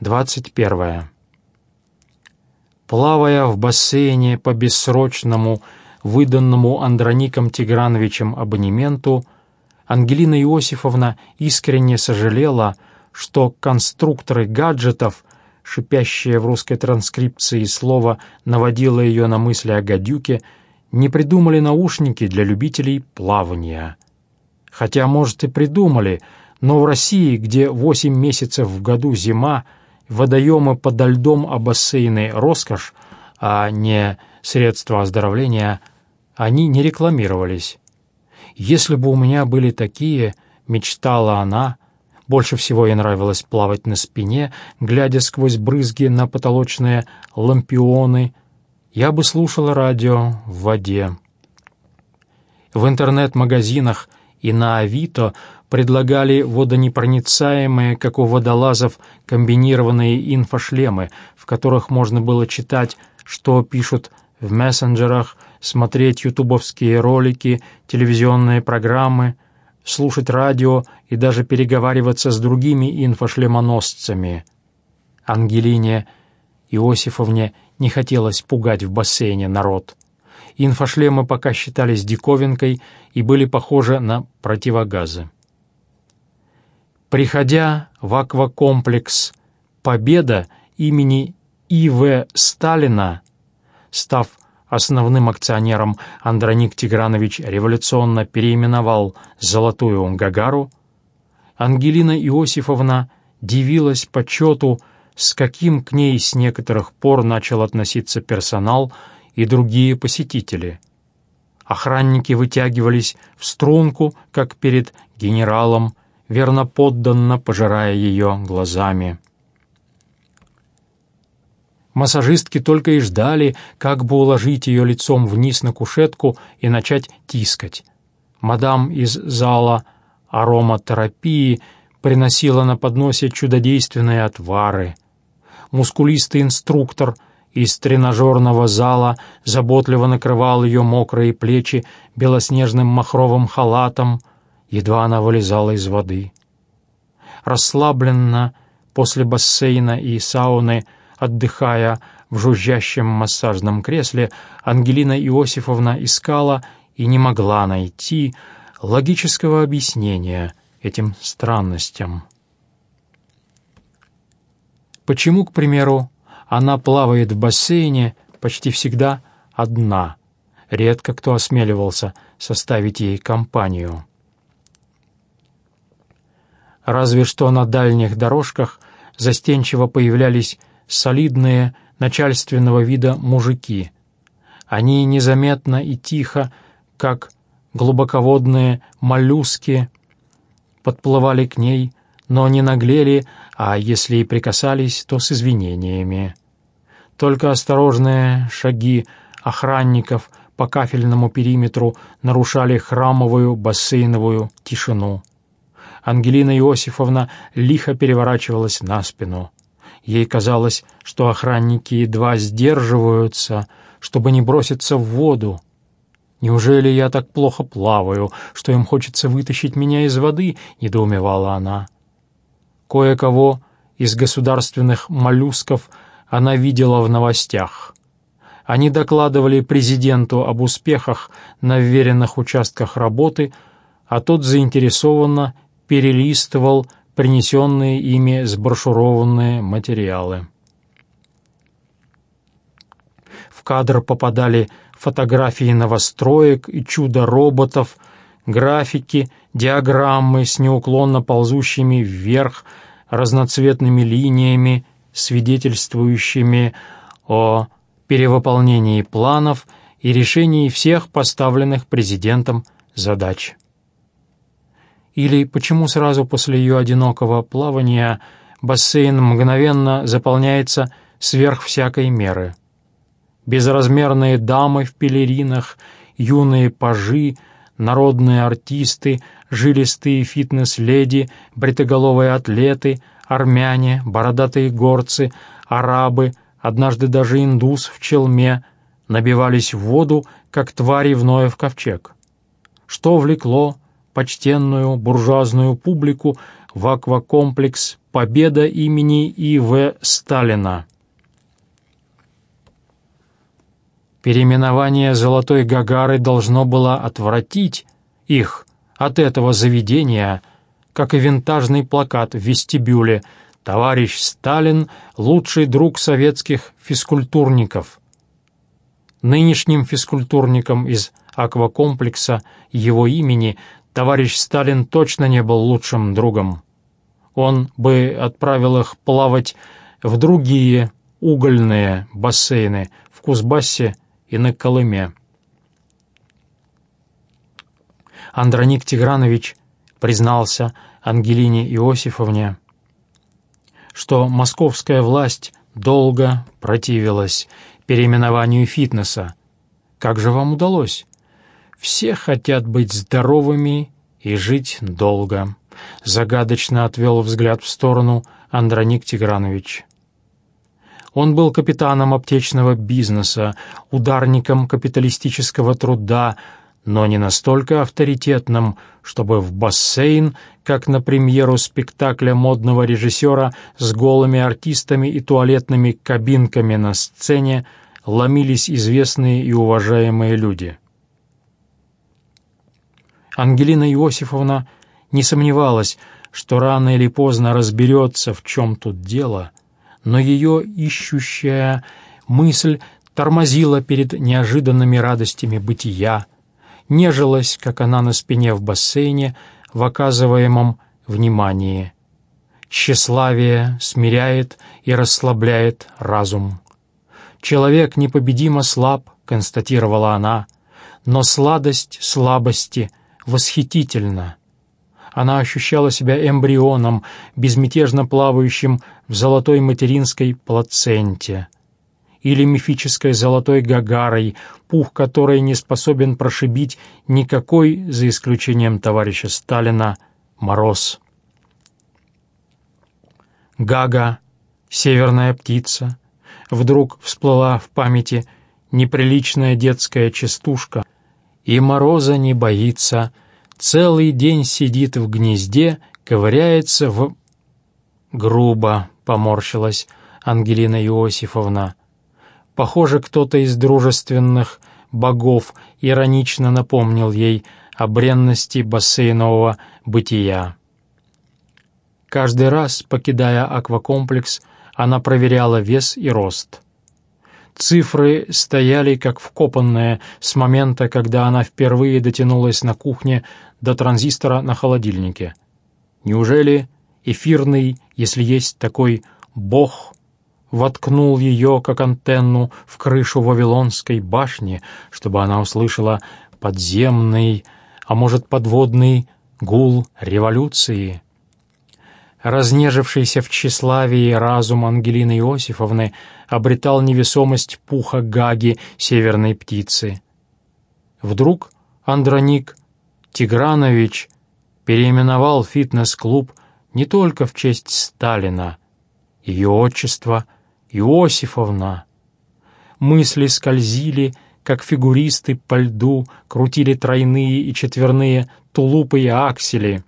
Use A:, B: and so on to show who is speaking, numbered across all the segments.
A: 21. Плавая в бассейне по бессрочному, выданному Андроником Тиграновичем абонементу, Ангелина Иосифовна искренне сожалела, что конструкторы гаджетов, шипящее в русской транскрипции слово наводило ее на мысли о гадюке, не придумали наушники для любителей плавания. Хотя, может, и придумали, но в России, где 8 месяцев в году зима, водоемы подо льдом, а бассейны — роскошь, а не средства оздоровления, они не рекламировались. Если бы у меня были такие, мечтала она, больше всего ей нравилось плавать на спине, глядя сквозь брызги на потолочные лампионы, я бы слушала радио в воде. В интернет-магазинах и на Авито предлагали водонепроницаемые, как у водолазов, комбинированные инфошлемы, в которых можно было читать, что пишут в мессенджерах, смотреть ютубовские ролики, телевизионные программы, слушать радио и даже переговариваться с другими инфошлемоносцами. Ангелине Иосифовне не хотелось пугать в бассейне народ. Инфошлемы пока считались диковинкой и были похожи на противогазы. Приходя в аквакомплекс «Победа» имени И.В. Сталина, став основным акционером, Андроник Тигранович революционно переименовал «Золотую Гагару», Ангелина Иосифовна дивилась почету, с каким к ней с некоторых пор начал относиться персонал и другие посетители. Охранники вытягивались в струнку, как перед генералом, верноподданно пожирая ее глазами. Массажистки только и ждали, как бы уложить ее лицом вниз на кушетку и начать тискать. Мадам из зала ароматерапии приносила на подносе чудодейственные отвары. Мускулистый инструктор из тренажерного зала заботливо накрывал ее мокрые плечи белоснежным махровым халатом, едва она вылезала из воды. Расслабленно после бассейна и сауны, отдыхая в жужжащем массажном кресле, Ангелина Иосифовна искала и не могла найти логического объяснения этим странностям. Почему, к примеру, она плавает в бассейне почти всегда одна, редко кто осмеливался составить ей компанию разве что на дальних дорожках застенчиво появлялись солидные начальственного вида мужики. Они незаметно и тихо, как глубоководные моллюски, подплывали к ней, но не наглели, а если и прикасались, то с извинениями. Только осторожные шаги охранников по кафельному периметру нарушали храмовую бассейновую тишину. Ангелина Иосифовна лихо переворачивалась на спину. Ей казалось, что охранники едва сдерживаются, чтобы не броситься в воду. «Неужели я так плохо плаваю, что им хочется вытащить меня из воды?» — недоумевала она. Кое-кого из государственных моллюсков она видела в новостях. Они докладывали президенту об успехах на вверенных участках работы, а тот заинтересованно перелистывал принесенные ими сброшурованные материалы. В кадр попадали фотографии новостроек и чудо-роботов, графики, диаграммы с неуклонно ползущими вверх разноцветными линиями, свидетельствующими о перевыполнении планов и решении всех поставленных президентом задач. Или почему сразу после ее одинокого плавания бассейн мгновенно заполняется сверх всякой меры? Безразмерные дамы в пелеринах, юные пажи, народные артисты, жилистые фитнес-леди, бритоголовые атлеты, армяне, бородатые горцы, арабы, однажды даже индус в челме, набивались в воду, как твари в Ноев ковчег. Что влекло почтенную буржуазную публику в аквакомплекс «Победа» имени И.В. Сталина. Переименование «Золотой Гагары» должно было отвратить их от этого заведения, как и винтажный плакат в вестибюле «Товарищ Сталин – лучший друг советских физкультурников». Нынешним физкультурникам из аквакомплекса его имени товарищ Сталин точно не был лучшим другом. Он бы отправил их плавать в другие угольные бассейны в Кузбассе и на Колыме. Андроник Тигранович признался Ангелине Иосифовне, что московская власть долго противилась переименованию фитнеса. Как же вам удалось? Все хотят быть здоровыми и жить долго. Загадочно отвел взгляд в сторону Андроник Тигранович. Он был капитаном аптечного бизнеса, ударником капиталистического труда, но не настолько авторитетным, чтобы в бассейн, как на премьеру спектакля модного режиссера с голыми артистами и туалетными кабинками на сцене, ломились известные и уважаемые люди. Ангелина Иосифовна не сомневалась, что рано или поздно разберется, в чем тут дело, но ее ищущая мысль тормозила перед неожиданными радостями бытия, нежилась, как она на спине в бассейне, в оказываемом внимании. Тщеславие смиряет и расслабляет разум. «Человек непобедимо слаб», — констатировала она, — «но сладость слабости восхитительна». Она ощущала себя эмбрионом, безмятежно плавающим в золотой материнской плаценте — или мифической золотой гагарой, пух которой не способен прошибить никакой, за исключением товарища Сталина, мороз. Гага, северная птица, вдруг всплыла в памяти неприличная детская частушка, и мороза не боится, целый день сидит в гнезде, ковыряется в... Грубо поморщилась Ангелина Иосифовна. Похоже, кто-то из дружественных богов иронично напомнил ей о бренности бассейнового бытия. Каждый раз, покидая аквакомплекс, она проверяла вес и рост. Цифры стояли как вкопанные с момента, когда она впервые дотянулась на кухне до транзистора на холодильнике. Неужели эфирный, если есть такой бог, воткнул ее, как антенну, в крышу Вавилонской башни, чтобы она услышала подземный, а может, подводный гул революции. Разнежившийся в тщеславии разум Ангелины Иосифовны обретал невесомость пуха Гаги, северной птицы. Вдруг Андроник Тигранович переименовал фитнес-клуб не только в честь Сталина, ее отчество — Иосифовна!» Мысли скользили, как фигуристы по льду, крутили тройные и четверные тулупы и аксели.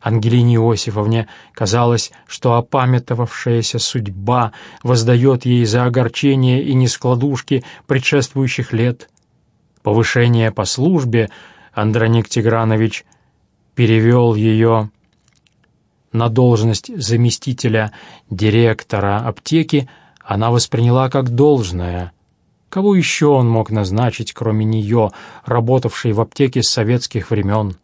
A: Ангелине Иосифовне казалось, что опамятовавшаяся судьба воздает ей за огорчение и нескладушки предшествующих лет. Повышение по службе Андроник Тигранович перевел ее на должность заместителя директора аптеки она восприняла как должное. Кого еще он мог назначить, кроме нее, работавшей в аптеке с советских времен?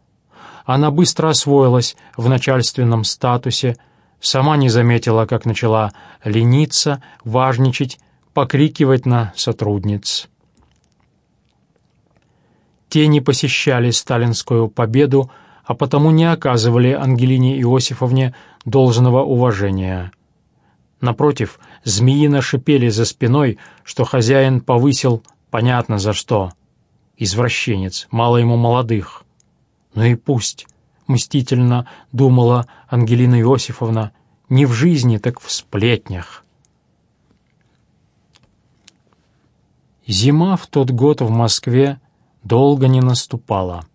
A: Она быстро освоилась в начальственном статусе, сама не заметила, как начала лениться, важничать, покрикивать на сотрудниц. Те не посещали сталинскую победу, а потому не оказывали Ангелине Иосифовне должного уважения. Напротив, змеино шипели за спиной, что хозяин повысил понятно за что. Извращенец, мало ему молодых. Ну и пусть, мстительно думала Ангелина Иосифовна, не в жизни, так в сплетнях. Зима в тот год в Москве долго не наступала.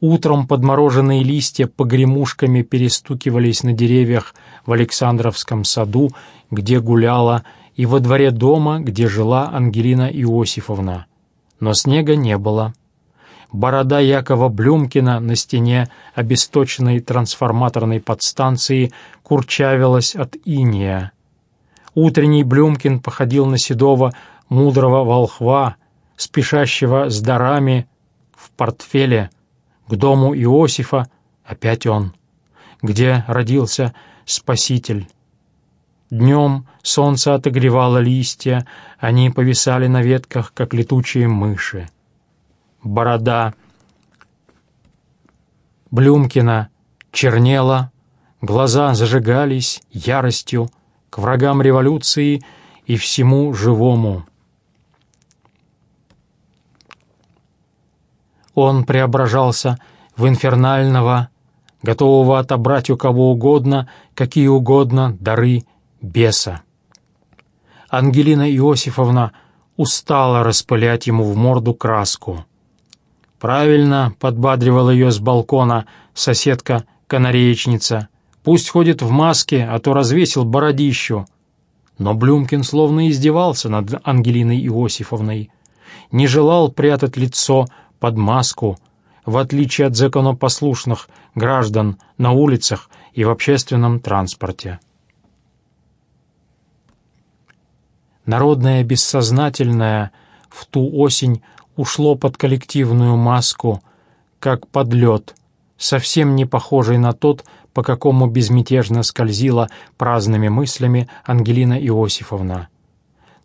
A: Утром подмороженные листья погремушками перестукивались на деревьях в Александровском саду, где гуляла, и во дворе дома, где жила Ангелина Иосифовна. Но снега не было. Борода Якова Блюмкина на стене обесточенной трансформаторной подстанции курчавилась от иния. Утренний Блюмкин походил на седого мудрого волхва, спешащего с дарами в портфеле к дому Иосифа, опять он, где родился Спаситель. Днем солнце отогревало листья, они повисали на ветках, как летучие мыши. Борода Блюмкина чернела, глаза зажигались яростью к врагам революции и всему живому. Он преображался в инфернального, готового отобрать у кого угодно, какие угодно дары беса. Ангелина Иосифовна устала распылять ему в морду краску. Правильно подбадривала ее с балкона соседка-канареечница. Пусть ходит в маске, а то развесил бородищу. Но Блюмкин словно издевался над Ангелиной Иосифовной. Не желал прятать лицо под маску, в отличие от законопослушных граждан на улицах и в общественном транспорте. Народное бессознательное в ту осень ушло под коллективную маску, как под лед, совсем не похожий на тот, по какому безмятежно скользила праздными мыслями Ангелина Иосифовна.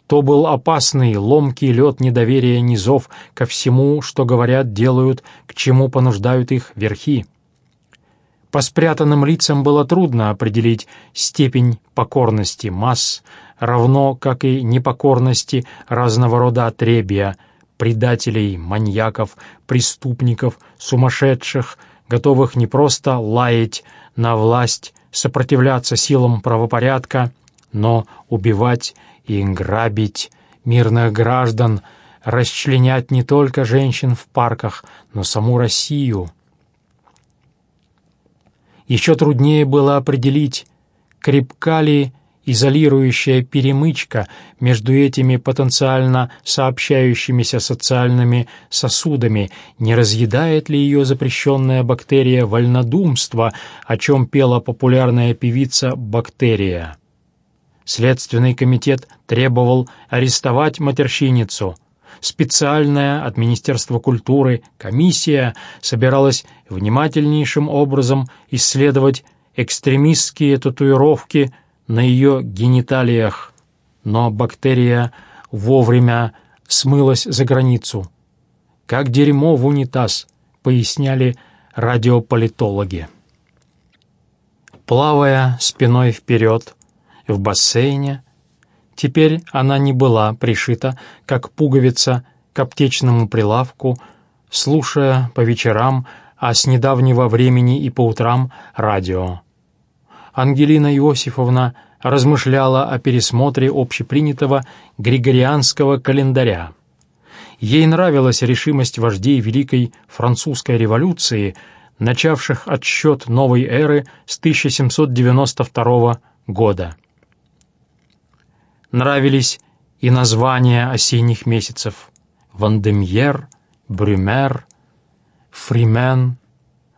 A: То был опасный, ломкий лед недоверия низов ко всему, что говорят, делают, к чему понуждают их верхи. По спрятанным лицам было трудно определить степень покорности масс, равно как и непокорности разного рода отребия, предателей, маньяков, преступников, сумасшедших, готовых не просто лаять на власть, сопротивляться силам правопорядка, но убивать и грабить мирных граждан, расчленять не только женщин в парках, но саму Россию. Еще труднее было определить, крепка ли изолирующая перемычка между этими потенциально сообщающимися социальными сосудами, не разъедает ли ее запрещенная бактерия вольнодумства, о чем пела популярная певица «Бактерия». Следственный комитет требовал арестовать матерщиницу. Специальная от Министерства культуры комиссия собиралась внимательнейшим образом исследовать экстремистские татуировки на ее гениталиях, но бактерия вовремя смылась за границу. «Как дерьмо в унитаз», — поясняли радиополитологи. Плавая спиной вперед в бассейне, теперь она не была пришита, как пуговица, к аптечному прилавку, слушая по вечерам, а с недавнего времени и по утрам радио. Ангелина Иосифовна размышляла о пересмотре общепринятого григорианского календаря. Ей нравилась решимость вождей Великой Французской революции, начавших отсчет новой эры с 1792 года. Нравились и названия осенних месяцев «Вандемьер», «Брюмер», «Фримен»,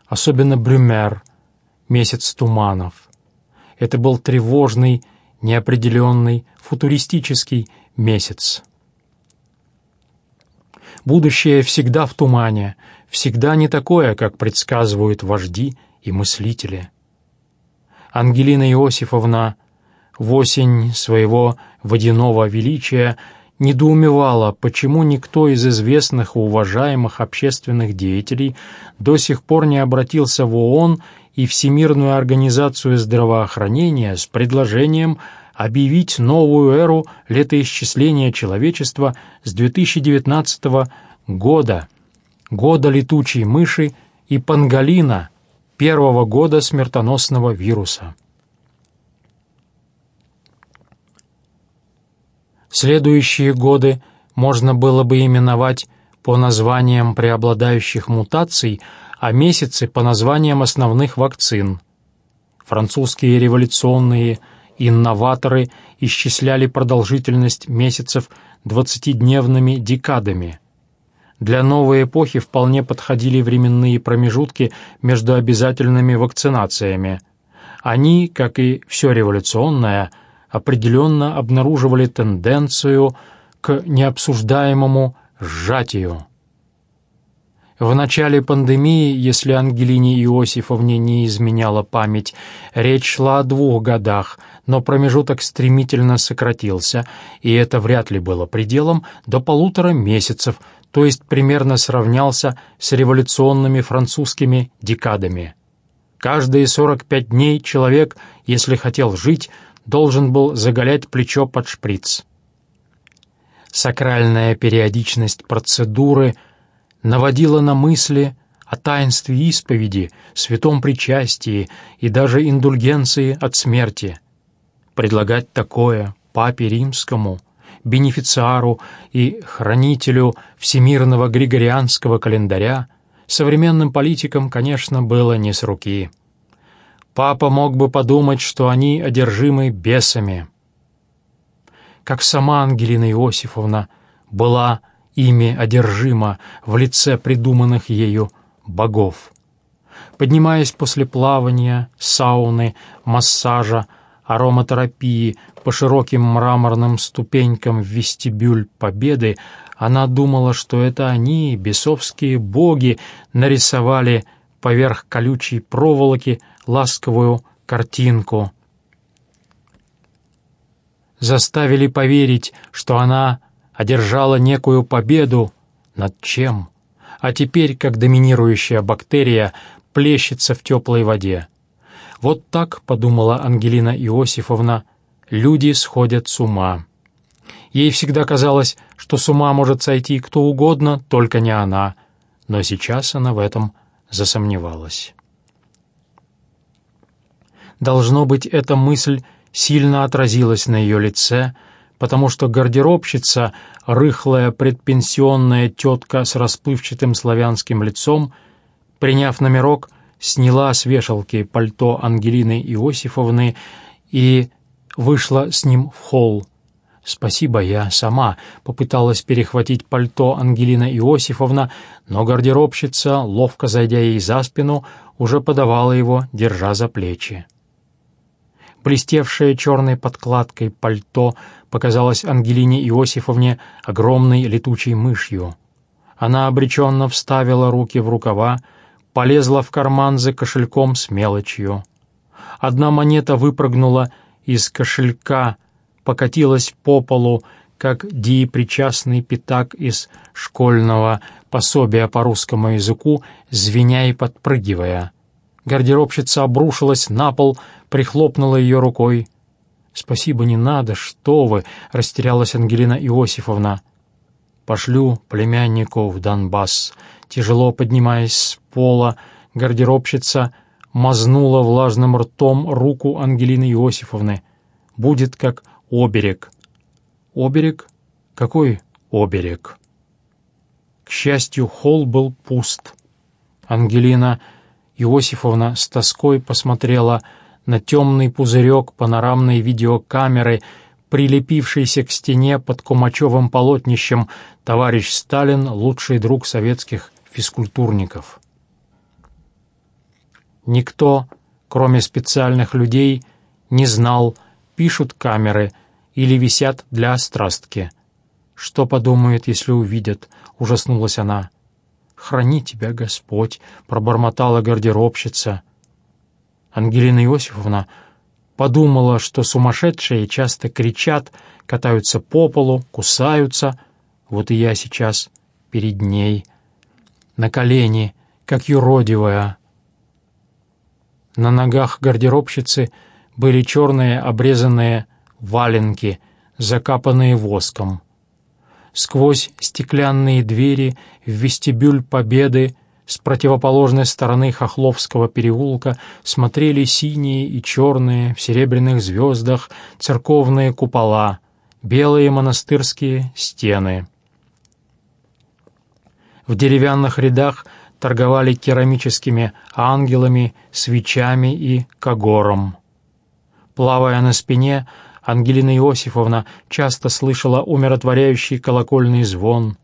A: особенно «Брюмер», «Месяц туманов». Это был тревожный, неопределенный, футуристический месяц. Будущее всегда в тумане, всегда не такое, как предсказывают вожди и мыслители. Ангелина Иосифовна в осень своего водяного величия недоумевала, почему никто из известных и уважаемых общественных деятелей до сих пор не обратился в ООН и Всемирную организацию здравоохранения с предложением объявить новую эру летоисчисления человечества с 2019 года, года летучей мыши и панголина, первого года смертоносного вируса. Следующие годы можно было бы именовать по названиям преобладающих мутаций а месяцы по названиям основных вакцин. Французские революционные инноваторы исчисляли продолжительность месяцев двадцатидневными декадами. Для новой эпохи вполне подходили временные промежутки между обязательными вакцинациями. Они, как и все революционное, определенно обнаруживали тенденцию к необсуждаемому сжатию. В начале пандемии, если Ангелине Иосифовне не изменяла память, речь шла о двух годах, но промежуток стремительно сократился, и это вряд ли было пределом, до полутора месяцев, то есть примерно сравнялся с революционными французскими декадами. Каждые 45 дней человек, если хотел жить, должен был заголять плечо под шприц. Сакральная периодичность процедуры – наводила на мысли о таинстве исповеди, святом причастии и даже индульгенции от смерти. Предлагать такое папе римскому, бенефициару и хранителю всемирного григорианского календаря современным политикам, конечно, было не с руки. Папа мог бы подумать, что они одержимы бесами. Как сама Ангелина Иосифовна была ими одержима в лице придуманных ею богов. Поднимаясь после плавания, сауны, массажа, ароматерапии по широким мраморным ступенькам в вестибюль Победы, она думала, что это они, бесовские боги, нарисовали поверх колючей проволоки ласковую картинку. Заставили поверить, что она одержала некую победу над чем? А теперь, как доминирующая бактерия, плещется в теплой воде. Вот так, подумала Ангелина Иосифовна, люди сходят с ума. Ей всегда казалось, что с ума может сойти кто угодно, только не она, но сейчас она в этом засомневалась. Должно быть, эта мысль сильно отразилась на ее лице, потому что гардеробщица, рыхлая предпенсионная тетка с расплывчатым славянским лицом, приняв номерок, сняла с вешалки пальто Ангелины Иосифовны и вышла с ним в холл. «Спасибо, я сама», — попыталась перехватить пальто Ангелина Иосифовна, но гардеробщица, ловко зайдя ей за спину, уже подавала его, держа за плечи. Блестевшее черной подкладкой пальто показалось Ангелине Иосифовне огромной летучей мышью. Она обреченно вставила руки в рукава, полезла в карман за кошельком с мелочью. Одна монета выпрыгнула из кошелька, покатилась по полу, как диепричастный пятак из школьного пособия по русскому языку, звеня и подпрыгивая. Гардеробщица обрушилась на пол, прихлопнула ее рукой. «Спасибо, не надо, что вы!» — растерялась Ангелина Иосифовна. «Пошлю племяннику в Донбасс». Тяжело поднимаясь с пола, гардеробщица мазнула влажным ртом руку Ангелины Иосифовны. «Будет как оберег». «Оберег? Какой оберег?» К счастью, холл был пуст. Ангелина Иосифовна с тоской посмотрела на темный пузырек панорамной видеокамеры, прилепившийся к стене под Кумачевым полотнищем «Товарищ Сталин – лучший друг советских физкультурников». Никто, кроме специальных людей, не знал, пишут камеры или висят для острастки. «Что подумают, если увидят?» — ужаснулась она. «Храни тебя, Господь!» — пробормотала гардеробщица. Ангелина Иосифовна подумала, что сумасшедшие часто кричат, катаются по полу, кусаются. Вот и я сейчас перед ней, на колени, как юродивая. На ногах гардеробщицы были черные обрезанные валенки, закапанные воском. Сквозь стеклянные двери в вестибюль Победы с противоположной стороны Хохловского переулка смотрели синие и черные в серебряных звездах церковные купола, белые монастырские стены. В деревянных рядах торговали керамическими ангелами, свечами и когором. Плавая на спине, Ангелина Иосифовна часто слышала умиротворяющий колокольный звон.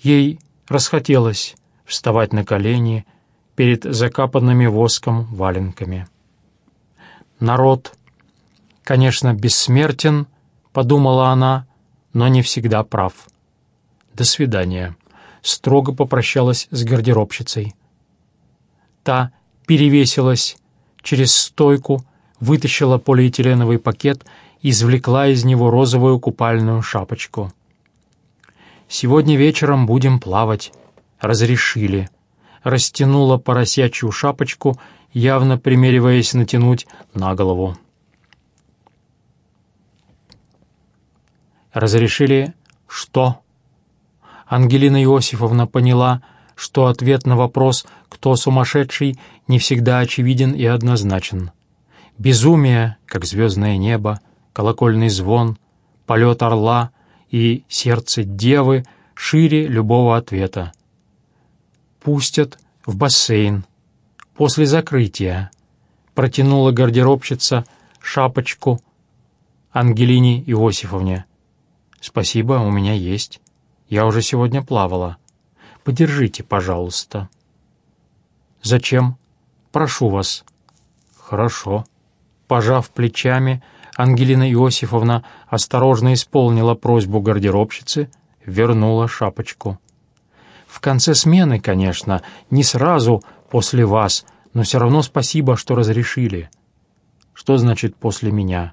A: Ей расхотелось вставать на колени перед закапанными воском валенками. Народ, конечно, бессмертен, подумала она, но не всегда прав. До свидания. Строго попрощалась с гардеробщицей. Та перевесилась через стойку, вытащила полиэтиленовый пакет и извлекла из него розовую купальную шапочку. «Сегодня вечером будем плавать», — разрешили. Растянула поросячью шапочку, явно примериваясь натянуть на голову. «Разрешили что?» Ангелина Иосифовна поняла, что ответ на вопрос «кто сумасшедший» не всегда очевиден и однозначен. Безумие, как звездное небо, колокольный звон, полет орла и сердце девы шире любого ответа. «Пустят в бассейн. После закрытия», — протянула гардеробщица шапочку Ангелине Иосифовне. «Спасибо, у меня есть. Я уже сегодня плавала. Подержите, пожалуйста». «Зачем? Прошу вас». «Хорошо». Пожав плечами, Ангелина Иосифовна осторожно исполнила просьбу гардеробщицы, вернула шапочку. «В конце смены, конечно, не сразу после вас, но все равно спасибо, что разрешили». «Что значит «после меня»?»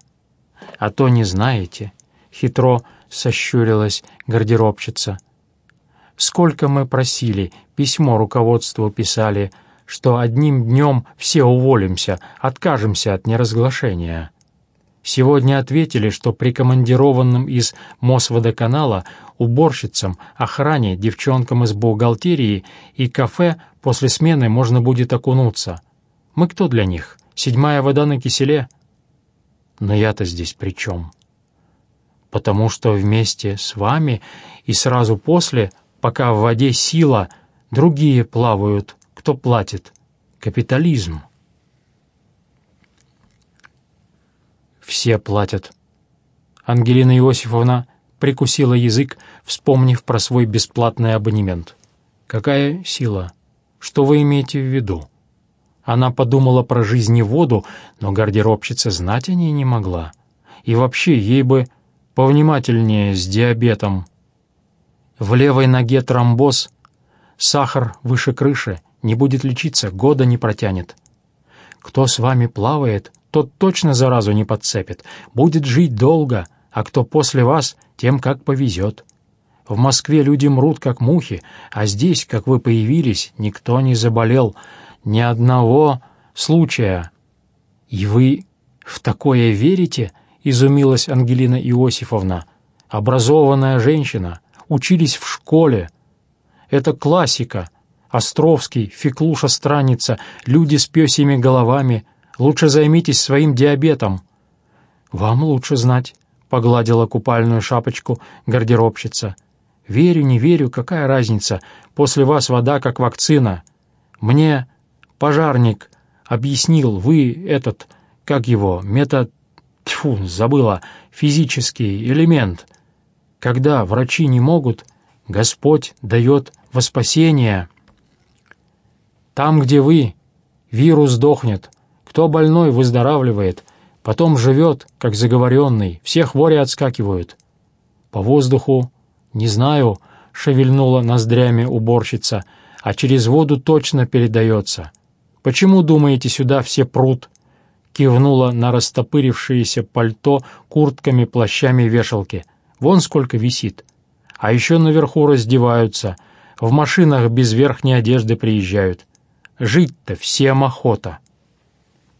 A: «А то не знаете». Хитро сощурилась гардеробщица. «Сколько мы просили, письмо руководству писали, что одним днем все уволимся, откажемся от неразглашения». Сегодня ответили, что прикомандированным из Мосводоканала уборщицам, охране, девчонкам из бухгалтерии и кафе после смены можно будет окунуться. Мы кто для них? Седьмая вода на киселе? Но я-то здесь при чем? Потому что вместе с вами и сразу после, пока в воде сила, другие плавают, кто платит. Капитализм. Все платят». Ангелина Иосифовна прикусила язык, вспомнив про свой бесплатный абонемент. «Какая сила? Что вы имеете в виду?» Она подумала про жизнь и воду, но гардеробщица знать о ней не могла. И вообще, ей бы повнимательнее с диабетом. В левой ноге тромбоз, сахар выше крыши, не будет лечиться, года не протянет. Кто с вами плавает, тот точно заразу не подцепит, будет жить долго, а кто после вас, тем как повезет. В Москве люди мрут, как мухи, а здесь, как вы появились, никто не заболел, ни одного случая. И вы в такое верите?» — изумилась Ангелина Иосифовна. «Образованная женщина, учились в школе. Это классика. Островский, Феклуша-страница, люди с пёсьими головами, Лучше займитесь своим диабетом». «Вам лучше знать», — погладила купальную шапочку гардеробщица. «Верю, не верю, какая разница? После вас вода как вакцина. Мне пожарник объяснил, вы этот, как его, метод... Тьфу, забыла, физический элемент. Когда врачи не могут, Господь дает во спасение. Там, где вы, вирус дохнет, кто больной, выздоравливает, потом живет, как заговоренный, все хвори отскакивают. По воздуху, не знаю, шевельнула ноздрями уборщица, а через воду точно передается. Почему, думаете, сюда все прут? Кивнула на растопырившееся пальто куртками, плащами вешалки. Вон сколько висит. А еще наверху раздеваются, в машинах без верхней одежды приезжают. Жить-то всем охота.